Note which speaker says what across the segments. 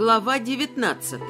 Speaker 1: Глава девятнадцатая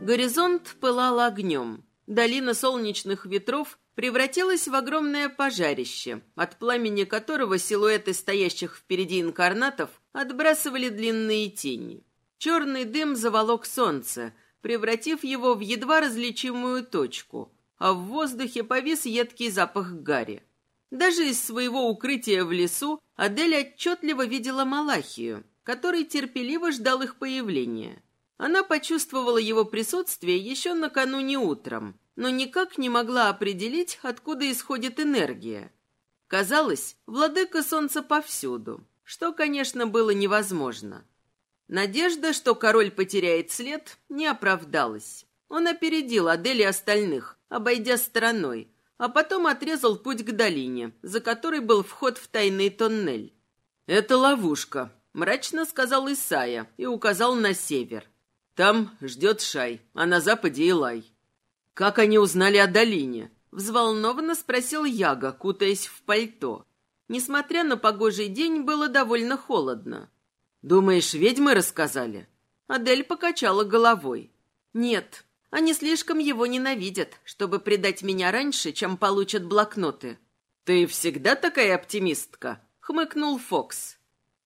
Speaker 1: Горизонт пылал огнем. Долина солнечных ветров превратилась в огромное пожарище, от пламени которого силуэты стоящих впереди инкарнатов отбрасывали длинные тени. Черный дым заволок солнце, превратив его в едва различимую точку, а в воздухе повис едкий запах гари. Даже из своего укрытия в лесу Адель отчетливо видела Малахию, который терпеливо ждал их появления. Она почувствовала его присутствие еще накануне утром, но никак не могла определить, откуда исходит энергия. Казалось, владыка солнца повсюду, что, конечно, было невозможно. Надежда, что король потеряет след, не оправдалась. Он опередил Адель и остальных, обойдя стороной, а потом отрезал путь к долине, за которой был вход в тайный тоннель. «Это ловушка», — мрачно сказал Исая и указал на север. Там ждет Шай, а на западе Илай. Как они узнали о долине? Взволнованно спросил Яга, кутаясь в пальто. Несмотря на погожий день, было довольно холодно. «Думаешь, ведьмы рассказали?» Адель покачала головой. «Нет, они слишком его ненавидят, чтобы предать меня раньше, чем получат блокноты». «Ты всегда такая оптимистка?» — хмыкнул Фокс.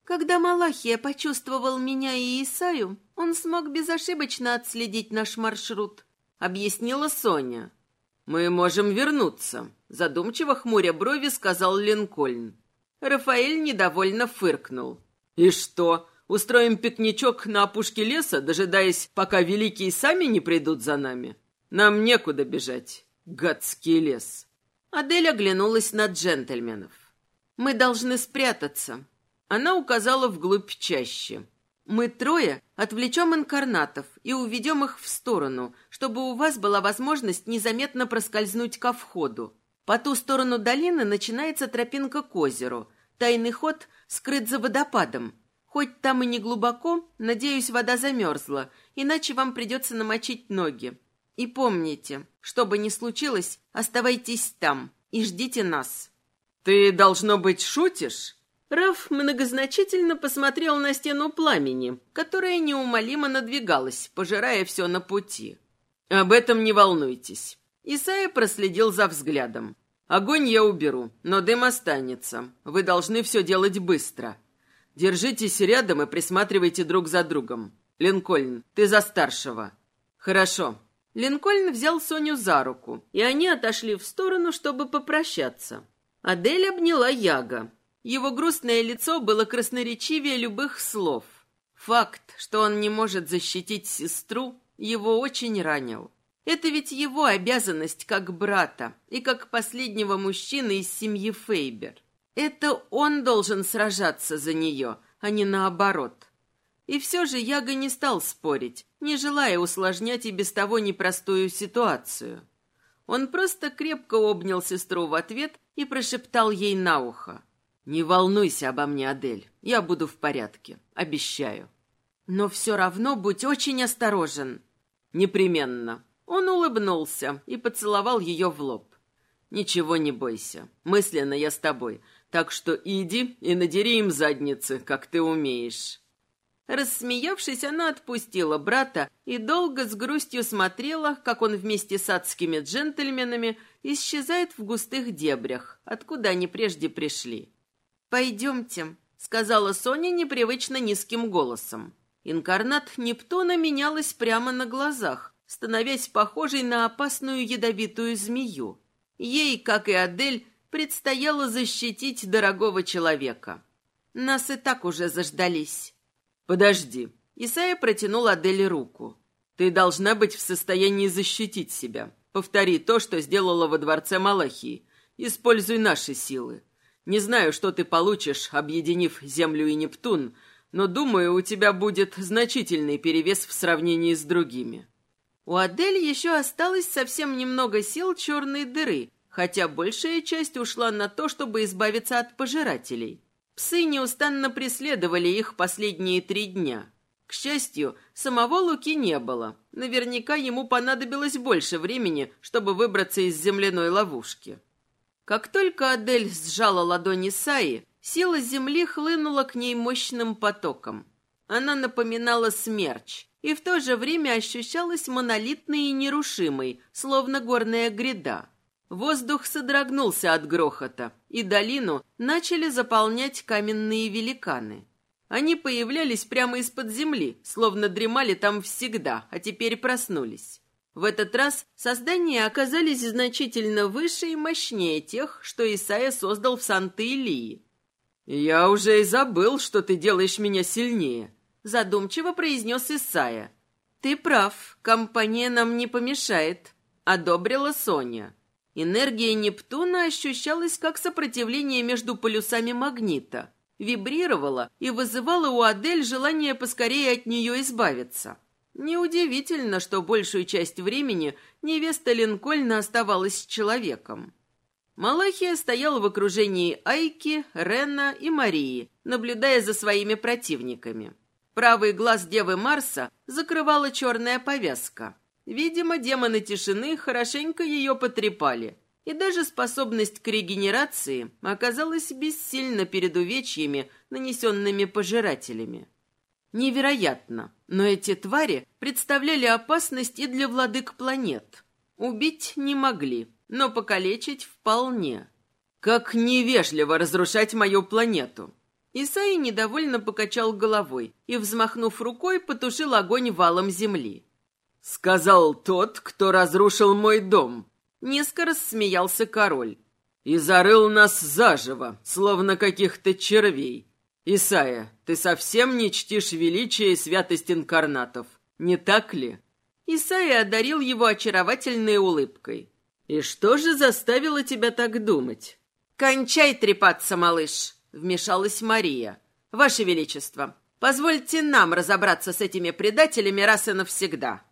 Speaker 1: Когда Малахия почувствовал меня и Исаю, он смог безошибочно отследить наш маршрут, объяснила Соня. Мы можем вернуться, задумчиво хмуря брови сказал Линкольн. Рафаэль недовольно фыркнул. И что, устроим пикничок на опушке леса, дожидаясь, пока великие сами не придут за нами? Нам некуда бежать. Гадский лес. Адель оглянулась на джентльменов. Мы должны спрятаться, она указала вглубь чаще. «Мы трое отвлечем инкарнатов и уведем их в сторону, чтобы у вас была возможность незаметно проскользнуть ко входу. По ту сторону долины начинается тропинка к озеру. Тайный ход скрыт за водопадом. Хоть там и не глубоко, надеюсь, вода замерзла, иначе вам придется намочить ноги. И помните, что бы ни случилось, оставайтесь там и ждите нас». «Ты, должно быть, шутишь?» Раф многозначительно посмотрел на стену пламени, которая неумолимо надвигалась, пожирая все на пути. «Об этом не волнуйтесь». Исайя проследил за взглядом. «Огонь я уберу, но дым останется. Вы должны все делать быстро. Держитесь рядом и присматривайте друг за другом. Линкольн, ты за старшего». «Хорошо». Линкольн взял Соню за руку, и они отошли в сторону, чтобы попрощаться. Адель обняла Яга, его грустное лицо было красноречивее любых слов. Факт, что он не может защитить сестру, его очень ранил. Это ведь его обязанность как брата и как последнего мужчины из семьи Фейбер. Это он должен сражаться за нее, а не наоборот. И все же Яга не стал спорить, не желая усложнять и без того непростую ситуацию. Он просто крепко обнял сестру в ответ и прошептал ей на ухо. «Не волнуйся обо мне, Адель. Я буду в порядке. Обещаю». «Но все равно будь очень осторожен». «Непременно». Он улыбнулся и поцеловал ее в лоб. «Ничего не бойся. Мысленно я с тобой. Так что иди и надери им задницы, как ты умеешь». Рассмеявшись, она отпустила брата и долго с грустью смотрела, как он вместе с адскими джентльменами исчезает в густых дебрях, откуда они прежде пришли. «Пойдемте», — сказала Соня непривычно низким голосом. Инкарнат Нептуна менялась прямо на глазах, становясь похожей на опасную ядовитую змею. Ей, как и Адель, предстояло защитить дорогого человека. Нас и так уже заждались. «Подожди». Исайя протянул Адель руку. «Ты должна быть в состоянии защитить себя. Повтори то, что сделала во дворце Малахии. Используй наши силы. Не знаю, что ты получишь, объединив Землю и Нептун, но, думаю, у тебя будет значительный перевес в сравнении с другими. У Адель еще осталось совсем немного сил черной дыры, хотя большая часть ушла на то, чтобы избавиться от пожирателей. Псы неустанно преследовали их последние три дня. К счастью, самого Луки не было. Наверняка ему понадобилось больше времени, чтобы выбраться из земляной ловушки. Как только Адель сжала ладони Саи, сила земли хлынула к ней мощным потоком. Она напоминала смерч и в то же время ощущалась монолитной и нерушимой, словно горная гряда. Воздух содрогнулся от грохота, и долину начали заполнять каменные великаны. Они появлялись прямо из-под земли, словно дремали там всегда, а теперь проснулись. В этот раз создания оказались значительно выше и мощнее тех, что Исаия создал в Санта-Илии.
Speaker 2: «Я уже и забыл, что ты делаешь меня сильнее», —
Speaker 1: задумчиво произнес Исаия. «Ты прав, компания нам не помешает», — одобрила Соня. Энергия Нептуна ощущалась как сопротивление между полюсами магнита, вибрировала и вызывала у Адель желание поскорее от нее избавиться. Неудивительно, что большую часть времени невеста Линкольна оставалась человеком. Малахия стоял в окружении Айки, Рена и Марии, наблюдая за своими противниками. Правый глаз Девы Марса закрывала черная повязка. Видимо, демоны тишины хорошенько ее потрепали, и даже способность к регенерации оказалась бессильна перед увечьями, нанесенными пожирателями. Невероятно, но эти твари представляли опасность и для владык планет. Убить не могли, но покалечить вполне. Как невежливо разрушать мою планету. Исаи недовольно покачал головой и, взмахнув рукой, потушил огонь валом земли.
Speaker 2: «Сказал тот, кто разрушил мой дом», — низко рассмеялся король. «И зарыл нас заживо, словно каких-то червей. Исая, ты совсем не чтишь величие и святость инкарнатов, не так ли?»
Speaker 1: Исайя одарил его очаровательной улыбкой.
Speaker 2: «И что же заставило тебя так думать?»
Speaker 1: «Кончай трепаться, малыш!» — вмешалась Мария. «Ваше Величество, позвольте нам разобраться с этими предателями раз и навсегда».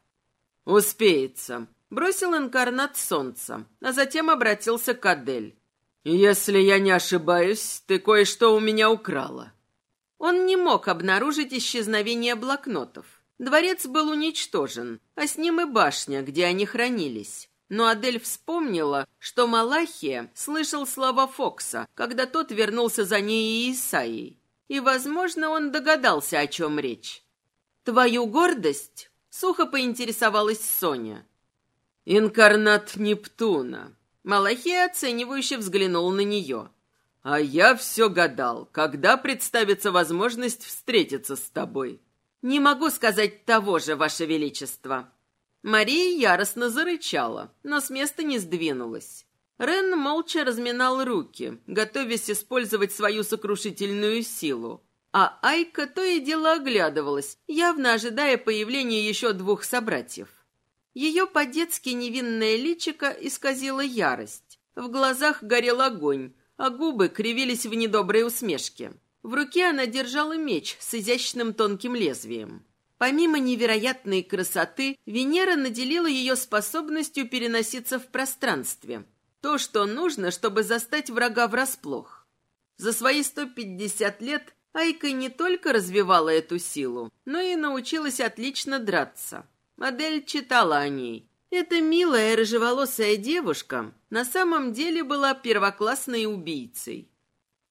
Speaker 2: «Успеется», —
Speaker 1: бросил инкарнат солнца, а затем обратился к Адель.
Speaker 2: «Если я не ошибаюсь, ты кое-что у меня украла».
Speaker 1: Он не мог обнаружить исчезновение блокнотов. Дворец был уничтожен, а с ним и башня, где они хранились. Но Адель вспомнила, что Малахия слышал слова Фокса, когда тот вернулся за ней и Исаией. И, возможно, он догадался, о чем речь. «Твою гордость Сухо поинтересовалась Соня.
Speaker 2: «Инкарнат Нептуна».
Speaker 1: Малахия оценивающе взглянул на нее.
Speaker 2: «А я все гадал, когда представится возможность встретиться с тобой».
Speaker 1: «Не могу сказать того же, Ваше Величество». Мария яростно зарычала, но с места не сдвинулась. Рен молча разминал руки, готовясь использовать свою сокрушительную силу. А Айка то и дело оглядывалась, явно ожидая появления еще двух собратьев. Ее по-детски невинное личико исказило ярость. В глазах горел огонь, а губы кривились в недоброй усмешке. В руке она держала меч с изящным тонким лезвием. Помимо невероятной красоты, Венера наделила ее способностью переноситься в пространстве. То, что нужно, чтобы застать врага врасплох. За свои 150 лет Айка не только развивала эту силу, но и научилась отлично драться. Модель читала о ней. Эта милая рыжеволосая девушка на самом деле была первоклассной убийцей.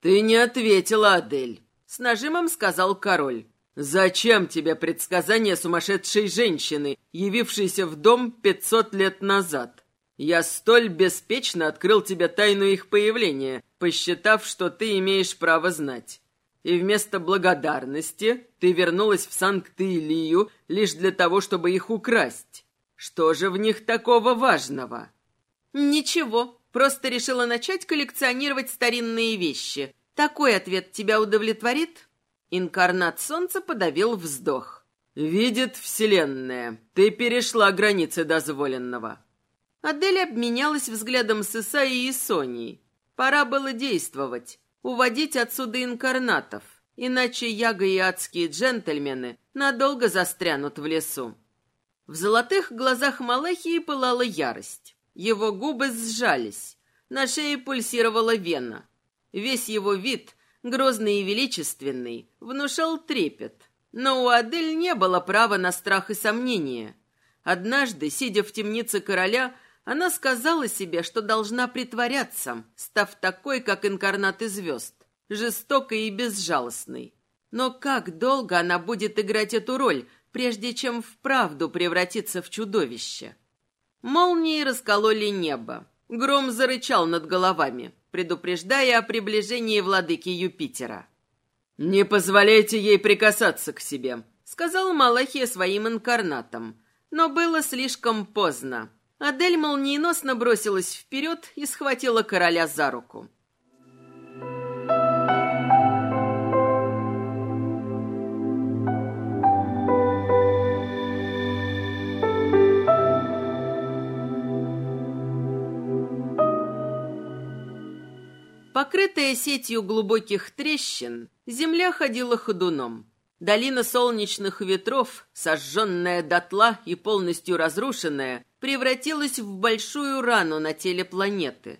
Speaker 2: «Ты не ответила, Адель», —
Speaker 1: с нажимом сказал король.
Speaker 2: «Зачем тебе предсказание сумасшедшей женщины, явившейся в дом пятьсот лет назад? Я столь беспечно открыл тебе тайну их появления, посчитав, что ты имеешь право знать и вместо благодарности ты вернулась в Санкт-Илию лишь для того, чтобы их украсть. Что же в них такого важного?
Speaker 1: Ничего, просто решила начать коллекционировать старинные вещи. Такой ответ тебя удовлетворит? Инкарнат солнца подавил вздох.
Speaker 2: «Видит Вселенная, ты перешла границы дозволенного».
Speaker 1: Адель обменялась взглядом с Исаией и Соней. Пора было действовать уводить отсюда инкарнатов, иначе Яга и адские джентльмены надолго застрянут в лесу. В золотых глазах Малахии пылала ярость. Его губы сжались, на шее пульсировала вена. Весь его вид, грозный и величественный, внушал трепет. Но у Адель не было права на страх и сомнения. Однажды, сидя в темнице короля, Она сказала себе, что должна притворяться, став такой, как инкарнаты звезд, жестокой и безжалостной. Но как долго она будет играть эту роль, прежде чем вправду превратиться в чудовище? Молнии раскололи небо. Гром зарычал над головами, предупреждая о приближении владыки Юпитера.
Speaker 2: «Не позволяйте ей прикасаться к себе», —
Speaker 1: сказал Малахия своим инкарнатам. Но было слишком поздно. Адель молниеносно бросилась вперед и схватила короля за руку. Покрытая сетью глубоких трещин, земля ходила ходуном. Долина солнечных ветров, сожженная дотла и полностью разрушенная, превратилась в большую рану на теле планеты.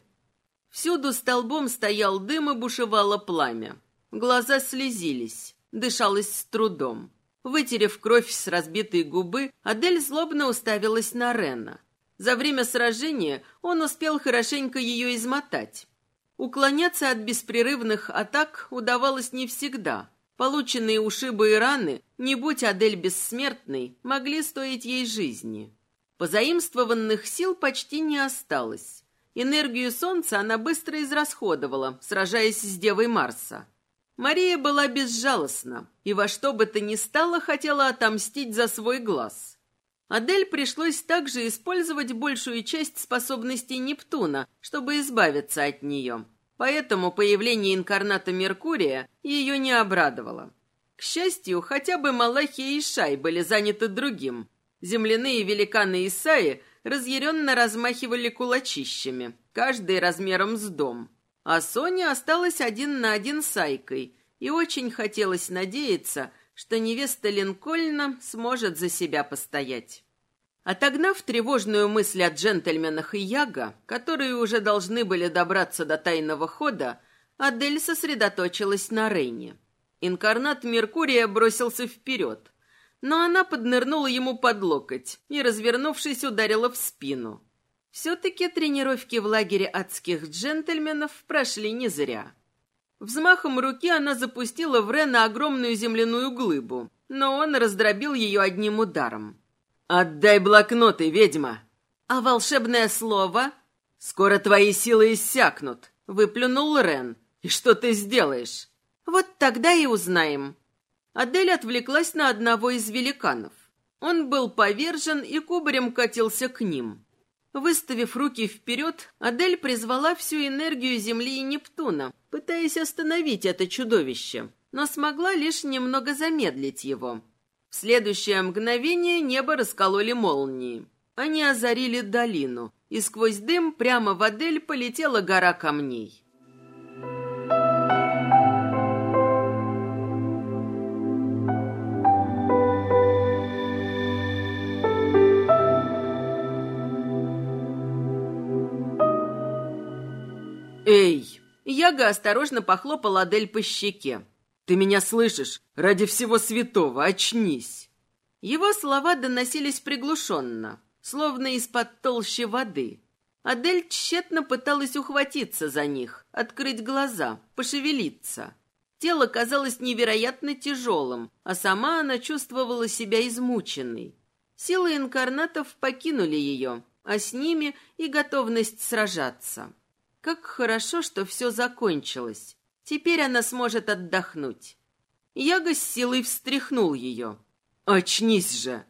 Speaker 1: Всюду столбом стоял дым и бушевало пламя. Глаза слезились, дышалось с трудом. Вытерев кровь с разбитой губы, Адель злобно уставилась на Рена. За время сражения он успел хорошенько ее измотать. Уклоняться от беспрерывных атак удавалось не всегда. Полученные ушибы и раны, не будь Адель бессмертной, могли стоить ей жизни. Позаимствованных сил почти не осталось. Энергию солнца она быстро израсходовала, сражаясь с Девой Марса. Мария была безжалостна и во что бы то ни стало хотела отомстить за свой глаз. Адель пришлось также использовать большую часть способностей Нептуна, чтобы избавиться от нее. Поэтому появление инкарната Меркурия ее не обрадовало. К счастью, хотя бы Малахия и Шай были заняты другим. Земляные великаны Исаи разъяренно размахивали кулачищами, каждый размером с дом. А Соня осталась один на один с Айкой, и очень хотелось надеяться, что невеста Линкольна сможет за себя постоять. Отогнав тревожную мысль о джентльменах и Яга, которые уже должны были добраться до тайного хода, Адель сосредоточилась на Рейне. Инкарнат Меркурия бросился вперед, но она поднырнула ему под локоть и, развернувшись, ударила в спину. Все-таки тренировки в лагере адских джентльменов прошли не зря. Взмахом руки она запустила в Рена огромную земляную глыбу, но он раздробил ее одним ударом. «Отдай блокноты, ведьма!» «А волшебное слово?» «Скоро твои силы иссякнут», — выплюнул Рен. «И что ты сделаешь?» «Вот тогда и узнаем». Адель отвлеклась на одного из великанов. Он был повержен и кубарем катился к ним. Выставив руки вперед, Адель призвала всю энергию Земли и Нептуна, пытаясь остановить это чудовище, но смогла лишь немного замедлить его. В следующее мгновение небо раскололи молнии. Они озарили долину, и сквозь дым прямо в Адель полетела гора камней. «Эй!» Яга осторожно похлопал Адель по щеке. «Ты меня слышишь? Ради всего святого, очнись!» Его слова доносились приглушенно, словно из-под толщи воды. Адель тщетно пыталась ухватиться за них, открыть глаза, пошевелиться. Тело казалось невероятно тяжелым, а сама она чувствовала себя измученной. Силы инкарнатов покинули ее, а с ними и готовность сражаться. Как хорошо, что все закончилось. Теперь она сможет отдохнуть. Яга с силой встряхнул ее. «Очнись же!»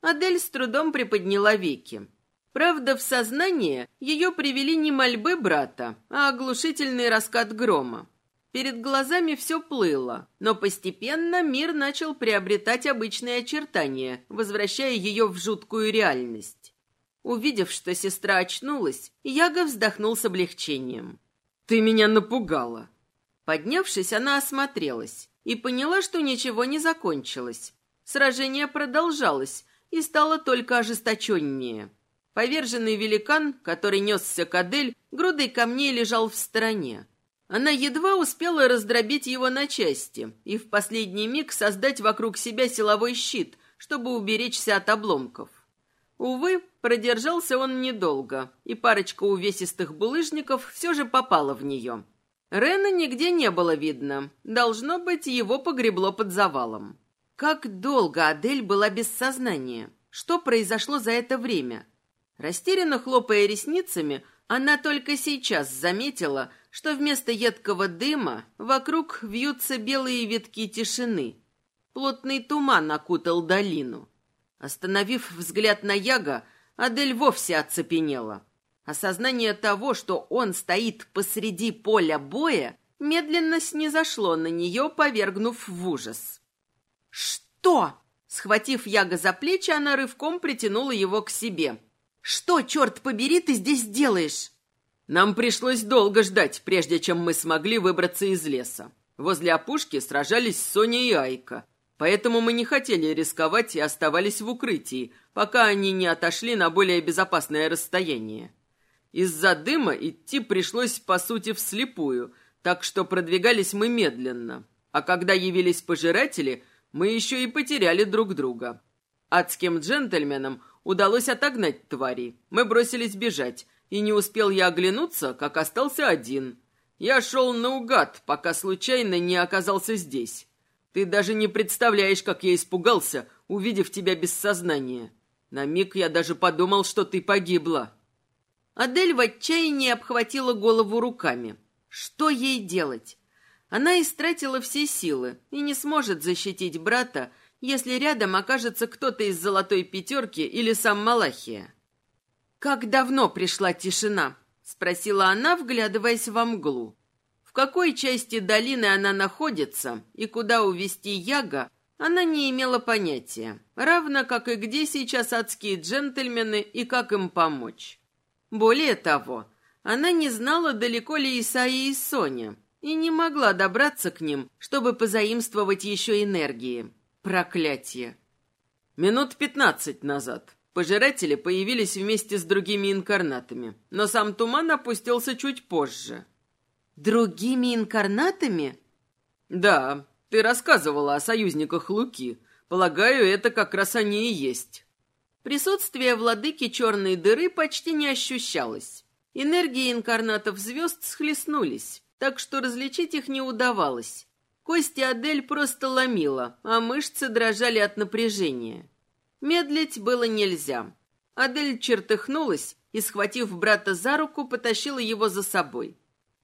Speaker 1: Адель с трудом приподняла веки. Правда, в сознание ее привели не мольбы брата, а оглушительный раскат грома. Перед глазами все плыло, но постепенно мир начал приобретать обычные очертания, возвращая ее в жуткую реальность. Увидев, что сестра очнулась, Яга вздохнул с облегчением. «Ты меня напугала!» Поднявшись, она осмотрелась и поняла, что ничего не закончилось. Сражение продолжалось и стало только ожесточеннее. Поверженный великан, который несся к Адель, грудой камней лежал в стороне. Она едва успела раздробить его на части и в последний миг создать вокруг себя силовой щит, чтобы уберечься от обломков. Увы, продержался он недолго, и парочка увесистых булыжников все же попала в нее. Рена нигде не было видно. Должно быть, его погребло под завалом. Как долго Адель была без сознания? Что произошло за это время? Растерянно хлопая ресницами, она только сейчас заметила, что вместо едкого дыма вокруг вьются белые витки тишины. Плотный туман окутал долину. Остановив взгляд на Яга, Адель вовсе оцепенела. Осознание того, что он стоит посреди поля боя, медленно снизошло на нее, повергнув в ужас. «Что?» Схватив Яга за плечи, она рывком притянула его к себе. «Что, черт побери, ты здесь делаешь?»
Speaker 2: Нам пришлось долго ждать, прежде чем мы смогли выбраться из леса. Возле опушки сражались Соня и Айка, поэтому мы не хотели рисковать и оставались в укрытии, пока они не отошли на более безопасное расстояние. Из-за дыма идти пришлось, по сути, вслепую, так что продвигались мы медленно. А когда явились пожиратели, мы еще и потеряли друг друга. Адским джентльменам удалось отогнать твари. Мы бросились бежать, и не успел я оглянуться, как остался один. Я шел наугад, пока случайно не оказался здесь. Ты даже не представляешь, как я испугался, увидев тебя без сознания. На миг я даже подумал, что ты погибла.
Speaker 1: Адель в отчаянии обхватила голову руками. Что ей делать? Она истратила все силы и не сможет защитить брата, если рядом окажется кто-то из золотой пятерки или сам Малахия. «Как давно пришла тишина?» — спросила она, вглядываясь во мглу. Какой части долины она находится и куда увести Яга, она не имела понятия, равно как и где сейчас адские джентльмены и как им помочь. Более того, она не знала, далеко ли Исаи и Соня, и не могла добраться к ним, чтобы позаимствовать еще энергии. Проклятие!
Speaker 2: Минут пятнадцать назад пожиратели появились вместе с другими инкарнатами, но сам туман опустился чуть позже.
Speaker 1: «Другими инкарнатами?»
Speaker 2: «Да, ты рассказывала о союзниках Луки. Полагаю, это как раз они и есть».
Speaker 1: Присутствие владыки черной дыры почти не ощущалось. Энергии инкарнатов звезд схлестнулись, так что различить их не удавалось. Кости Адель просто ломила, а мышцы дрожали от напряжения. Медлить было нельзя. Адель чертыхнулась и, схватив брата за руку, потащила его за собой.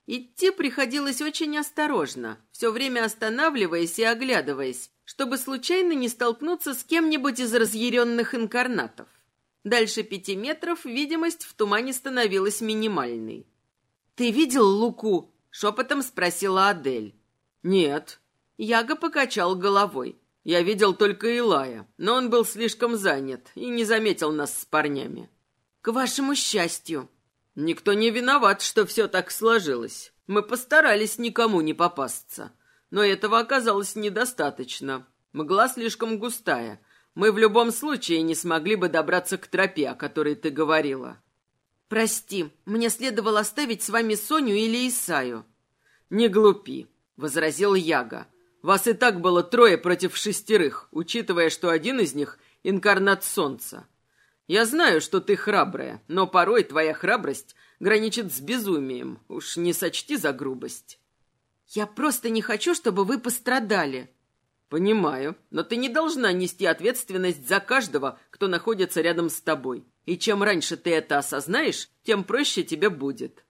Speaker 1: Идти приходилось очень осторожно, все время останавливаясь и оглядываясь, чтобы случайно не столкнуться с кем-нибудь из разъяренных инкарнатов. Дальше пяти метров видимость в тумане становилась минимальной. «Ты видел Луку?» — шепотом спросила Адель.
Speaker 2: «Нет».
Speaker 1: Яга покачал головой.
Speaker 2: «Я видел только Илая, но он был слишком занят и не заметил нас с парнями».
Speaker 1: «К вашему счастью».
Speaker 2: «Никто не виноват, что все так сложилось. Мы постарались никому не попасться но этого оказалось недостаточно. Мгла слишком густая. Мы в любом случае не смогли бы добраться к тропе, о которой ты говорила.
Speaker 1: Прости, мне следовало оставить с вами Соню или Исаю.
Speaker 2: Не глупи, возразил Яга. Вас и так было трое против шестерых, учитывая, что один из них — инкарнат солнца. Я знаю, что ты храбрая, но порой твоя храбрость граничит с безумием. Уж не сочти за грубость.
Speaker 1: Я просто не хочу, чтобы вы пострадали.
Speaker 2: Понимаю, но ты не должна нести ответственность за каждого, кто находится рядом с тобой. И чем раньше ты это осознаешь, тем проще тебе будет.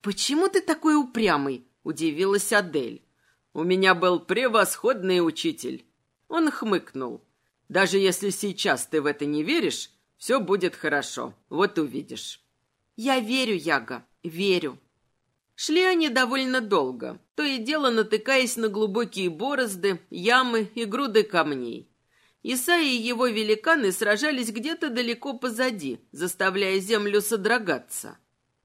Speaker 1: Почему ты такой упрямый? Удивилась Адель.
Speaker 2: У меня был превосходный учитель. Он хмыкнул. Даже если сейчас ты в это не веришь, все будет хорошо. Вот увидишь.
Speaker 1: Я верю, Яга, верю. Шли они довольно долго, то и дело натыкаясь на глубокие борозды, ямы и груды камней. Иса и его великаны сражались где-то далеко позади, заставляя землю содрогаться.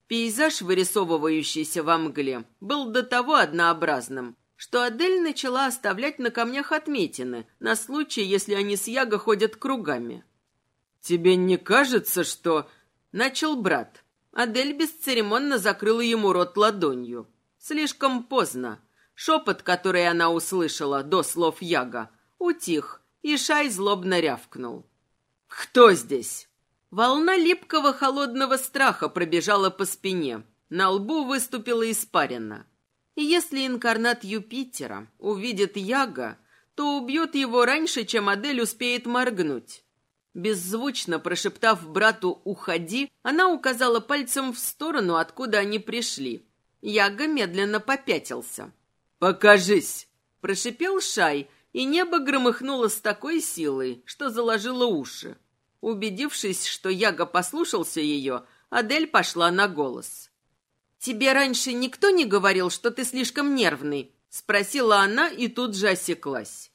Speaker 1: Пейзаж, вырисовывающийся во мгле, был до того однообразным, что Адель начала оставлять на камнях отметины, на случай, если они с Яго ходят кругами.
Speaker 2: «Тебе не кажется, что...»
Speaker 1: — начал брат. Адель бесцеремонно закрыла ему рот ладонью. Слишком поздно. Шепот, который она услышала до слов Яга, утих, и Шай злобно рявкнул.
Speaker 2: «Кто здесь?»
Speaker 1: Волна липкого холодного страха пробежала по спине. На лбу выступила испарина. Если инкарнат Юпитера увидит Яга, то убьет его раньше, чем Адель успеет моргнуть. Беззвучно прошептав брату «Уходи», она указала пальцем в сторону, откуда они пришли. Яга медленно попятился.
Speaker 2: «Покажись!»
Speaker 1: – прошипел Шай, и небо громыхнуло с такой силой, что заложило уши. Убедившись, что Яга послушался ее, Адель пошла на голос. «Тебе раньше никто не говорил, что ты слишком нервный?» – спросила она и тут же осеклась.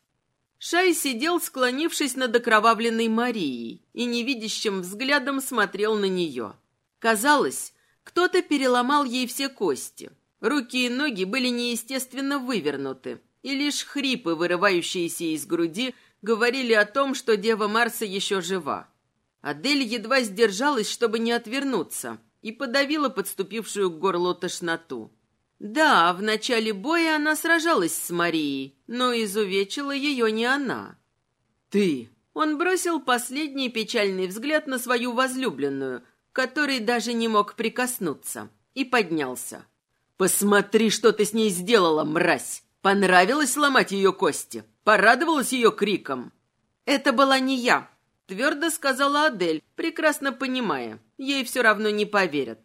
Speaker 1: Шай сидел, склонившись над окровавленной Марией, и невидящим взглядом смотрел на нее. Казалось, кто-то переломал ей все кости. Руки и ноги были неестественно вывернуты, и лишь хрипы, вырывающиеся из груди, говорили о том, что Дева Марса еще жива. Адель едва сдержалась, чтобы не отвернуться, и подавила подступившую к горлу тошноту. Да, в начале боя она сражалась с Марией, но изувечила ее не она.
Speaker 2: «Ты!»
Speaker 1: Он бросил последний печальный взгляд на свою возлюбленную, который даже не мог прикоснуться, и поднялся.
Speaker 2: «Посмотри, что ты с ней сделала, мразь! Понравилось ломать ее кости? Порадовалась ее криком?»
Speaker 1: «Это была не я», — твердо сказала Адель, прекрасно понимая. Ей все равно не поверят.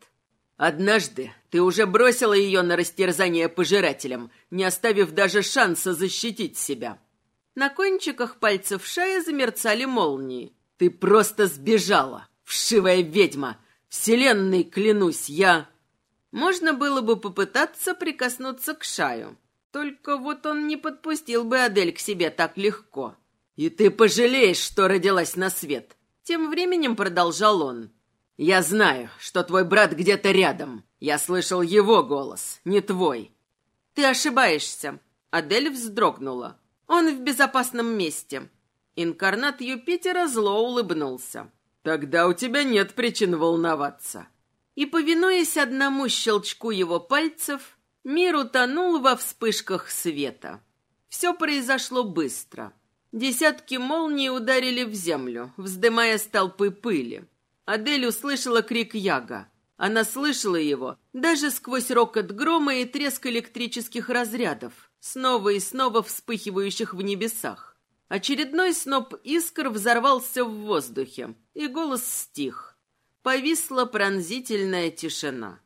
Speaker 2: Однажды ты уже бросила ее на растерзание пожирателям, не оставив даже шанса защитить себя.
Speaker 1: На кончиках пальцев Шая замерцали молнии.
Speaker 2: Ты просто сбежала, вшивая ведьма. Вселенной клянусь, я...
Speaker 1: Можно было бы попытаться прикоснуться к Шаю. Только вот он не подпустил бы Адель к себе так легко.
Speaker 2: И ты пожалеешь, что родилась на свет.
Speaker 1: Тем временем продолжал он.
Speaker 2: Я знаю, что твой брат где-то рядом. Я слышал его голос, не твой.
Speaker 1: Ты ошибаешься. Адель вздрогнула. Он в безопасном месте. Инкарнат Юпитера зло улыбнулся.
Speaker 2: Тогда у тебя нет причин волноваться.
Speaker 1: И, повинуясь одному щелчку его пальцев, мир утонул во вспышках света. Все произошло быстро. Десятки молний ударили в землю, вздымая столпы пыли. Адель услышала крик Яга. Она слышала его даже сквозь рокот грома и треск электрических разрядов, снова и снова вспыхивающих в небесах. Очередной сноп искр взорвался в воздухе, и голос стих. Повисла пронзительная тишина.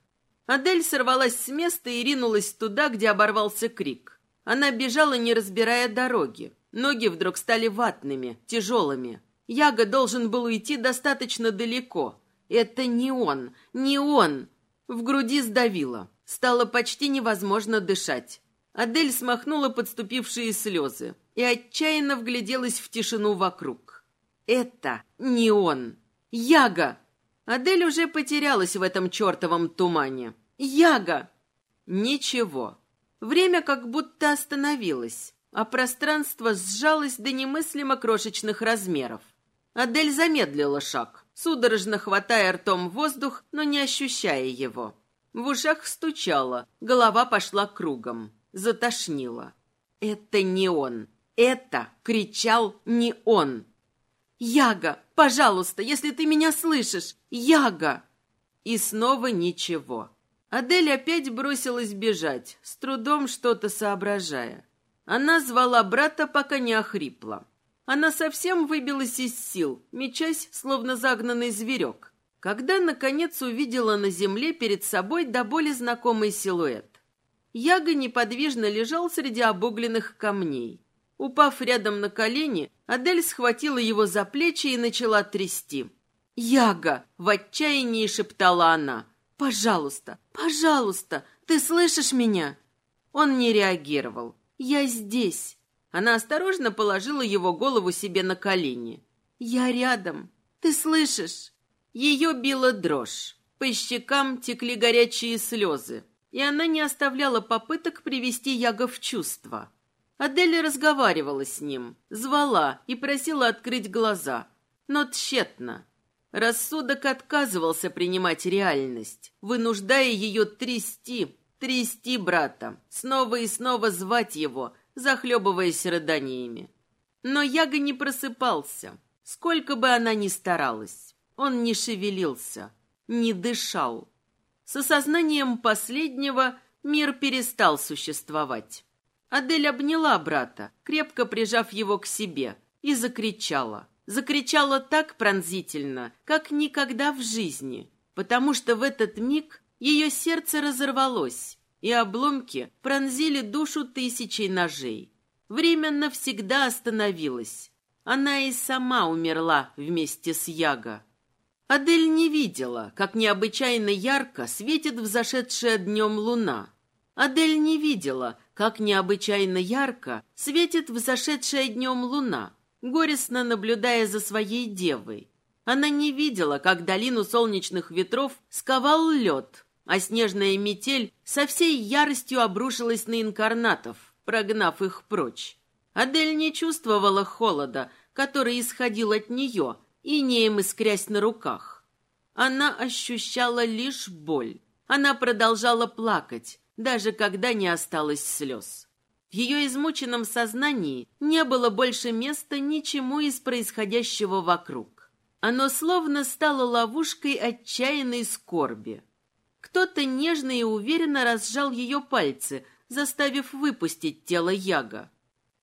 Speaker 1: Адель сорвалась с места и ринулась туда, где оборвался крик. Она бежала, не разбирая дороги. Ноги вдруг стали ватными, тяжелыми. Яга должен был уйти достаточно далеко. Это не он, не он. В груди сдавило. Стало почти невозможно дышать. Адель смахнула подступившие слезы и отчаянно вгляделась в тишину вокруг. Это не он. Яга! Адель уже потерялась в этом чертовом тумане. Яга! Ничего. Время как будто остановилось, а пространство сжалось до немыслимо крошечных размеров. Адель замедлила шаг, судорожно хватая ртом воздух, но не ощущая его. В ушах стучало, голова пошла кругом, затошнило. Это не он. Это кричал не он. «Яга, пожалуйста, если ты меня слышишь! Яга!» И снова ничего. Адель опять бросилась бежать, с трудом что-то соображая. Она звала брата, пока не охрипла. Она совсем выбилась из сил, мечась, словно загнанный зверек, когда, наконец, увидела на земле перед собой до боли знакомый силуэт. Яга неподвижно лежал среди обугленных камней. Упав рядом на колени, Адель схватила его за плечи и начала трясти. «Яга!» — в отчаянии шептала она. «Пожалуйста, пожалуйста, ты слышишь меня?» Он не реагировал. «Я здесь. Она осторожно положила его голову себе на колени. «Я рядом. Ты слышишь?» Ее била дрожь. По щекам текли горячие слезы, и она не оставляла попыток привести Яга в чувство. Адель разговаривала с ним, звала и просила открыть глаза, но тщетно. Рассудок отказывался принимать реальность, вынуждая ее трясти, трясти брата, снова и снова звать его, захлебываясь рыданиями. Но Яга не просыпался, сколько бы она ни старалась. Он не шевелился, не дышал. С осознанием последнего мир перестал существовать. Адель обняла брата, крепко прижав его к себе, и закричала. Закричала так пронзительно, как никогда в жизни, потому что в этот миг ее сердце разорвалось, и обломки пронзили душу тысячей ножей. Время навсегда остановилось. Она и сама умерла вместе с Яго. Адель не видела, как необычайно ярко светит взошедшая днем луна. Адель не видела, как необычайно ярко светит взошедшая днем луна, горестно наблюдая за своей девой. Она не видела, как долину солнечных ветров сковал лед, а снежная метель со всей яростью обрушилась на инкарнатов, прогнав их прочь. Адель не чувствовала холода, который исходил от нее, инеем искрясь на руках. Она ощущала лишь боль. Она продолжала плакать, даже когда не осталось слез. В ее измученном сознании не было больше места ничему из происходящего вокруг. Оно словно стало ловушкой отчаянной скорби. Кто-то нежно и уверенно разжал ее пальцы, заставив выпустить тело Яга.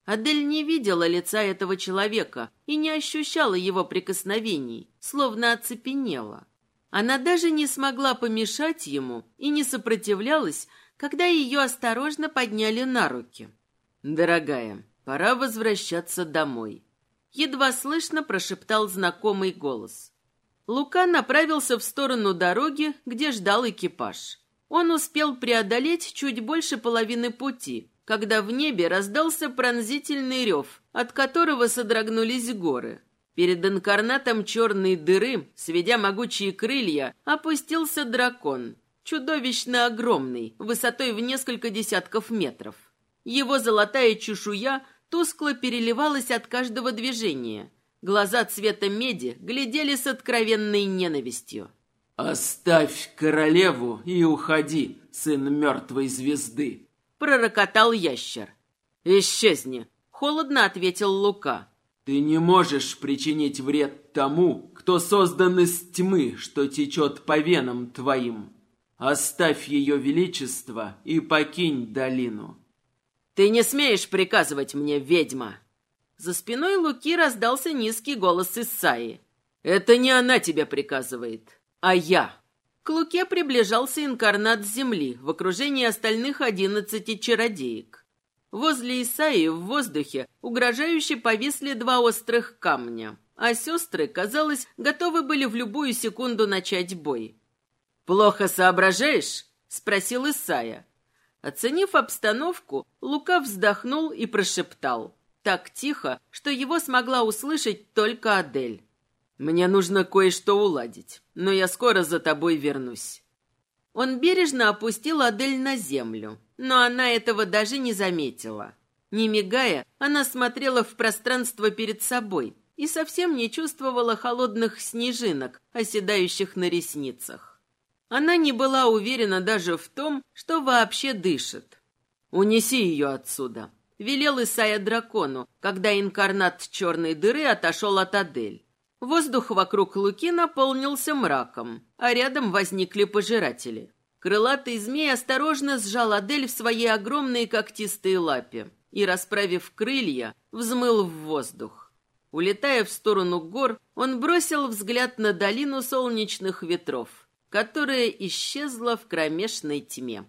Speaker 1: Адель не видела лица этого человека и не ощущала его прикосновений, словно оцепенела. Она даже не смогла помешать ему и не сопротивлялась, когда ее осторожно подняли на руки. «Дорогая, пора возвращаться домой», — едва слышно прошептал знакомый голос. Лука направился в сторону дороги, где ждал экипаж. Он успел преодолеть чуть больше половины пути, когда в небе раздался пронзительный рев, от которого содрогнулись горы. Перед инкарнатом черной дыры, сведя могучие крылья, опустился дракон, чудовищно огромный, высотой в несколько десятков метров. Его золотая чешуя тускло переливалась от каждого движения. Глаза цвета меди глядели с откровенной ненавистью.
Speaker 2: «Оставь королеву и уходи, сын мертвой звезды!»
Speaker 1: пророкотал ящер. «Исчезни!» — холодно ответил Лука.
Speaker 2: «Ты не можешь причинить вред тому, кто создан из тьмы, что течет по венам твоим. Оставь ее величество и покинь долину».
Speaker 1: «Ты не смеешь приказывать мне, ведьма!» За спиной Луки раздался низкий голос Исаи. «Это не она тебя приказывает, а я!» К Луке приближался инкарнат Земли в окружении остальных одиннадцати чародеек. Возле Исаи в воздухе угрожающе повисли два острых камня, а сестры, казалось, готовы были в любую секунду начать бой. «Плохо соображаешь?» — спросил Исая. Оценив обстановку, Лука вздохнул и прошептал. Так тихо, что его смогла услышать только Адель. «Мне нужно кое-что уладить, но я скоро за тобой вернусь». Он бережно опустил Адель на землю, но она этого даже не заметила. Не мигая, она смотрела в пространство перед собой и совсем не чувствовала холодных снежинок, оседающих на ресницах. Она не была уверена даже в том, что вообще дышит. «Унеси ее отсюда», — велел Исайя дракону, когда инкарнат черной дыры отошел от Адель. Воздух вокруг Луки наполнился мраком, а рядом возникли пожиратели. Крылатый змей осторожно сжал Адель в своей огромной когтистой лапе и, расправив крылья, взмыл в воздух. Улетая в сторону гор, он бросил взгляд на долину солнечных ветров, которая исчезла в кромешной тьме.